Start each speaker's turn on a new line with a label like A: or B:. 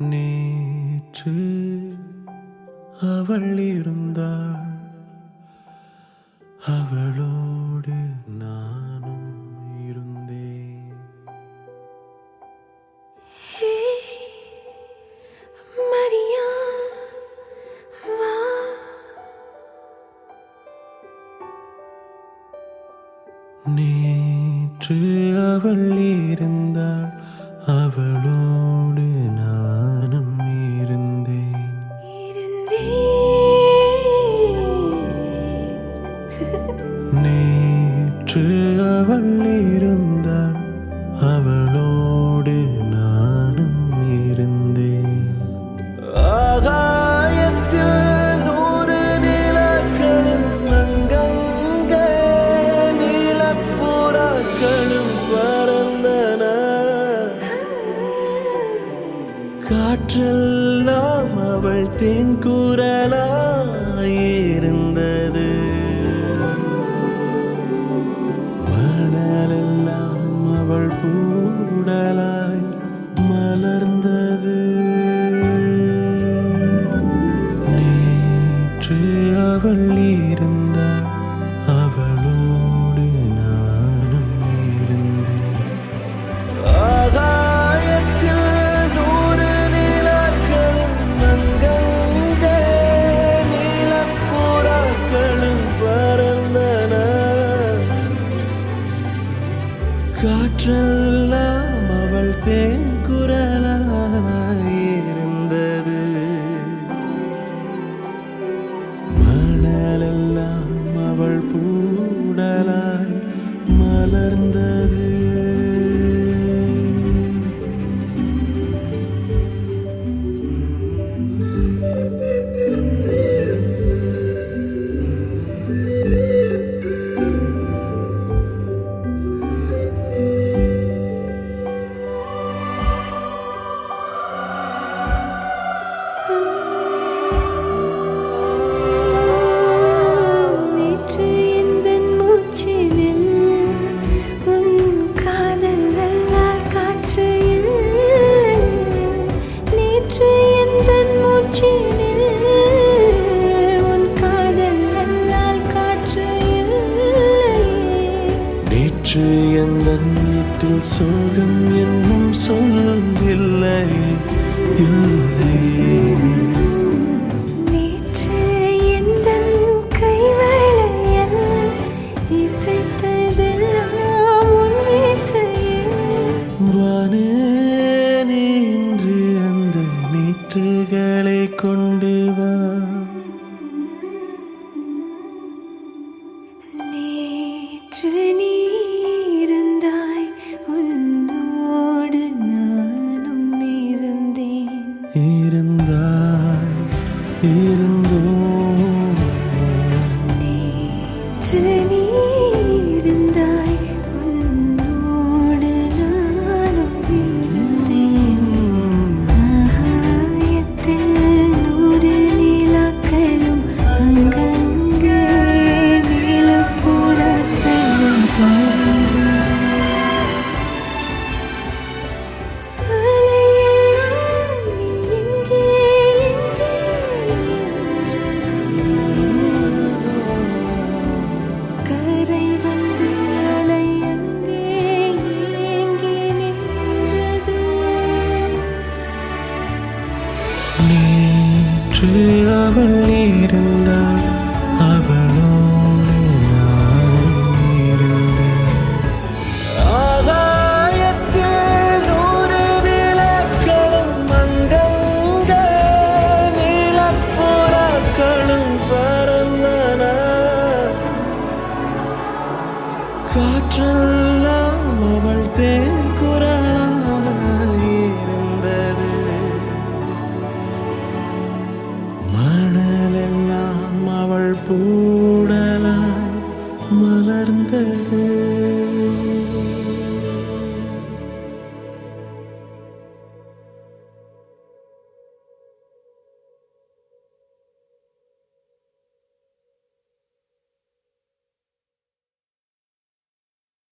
A: நேற்று அவள் இருந்தாள். அவளோடு நானும் இருந்தேன்.
B: மரியா வா.
A: நேற்று அவள் இருந்தாள். அவள் இருந்தாள். அவளோடு நானும் இருந்தேன். ஆகாயத்தில் நூறு நிலக்களும் அங்கங்கே நீலப்புறாக்களும் பறந்தன. காற்றெல்லாம் அவள் தேன் இருந்தது அவள் இருந்தாள் அவளோடு நானும் இருந்தேன். ஆகாயத்தில் நூறு நிலக்களும் அங்கங்கே நீலப்புறாக்களும் பறந்தன. காற்றெல்லாம் அவள் தேங்குரலாயிருந்தது
B: நேற்று
A: எந்த வீட்டில் சோகம் என்னும் சொல் இல்லை இல்லை நீற்றுகளை கொண்டு வா
B: நேற்று நீ நேற்று
A: அவள் இருந்தாள் yanarım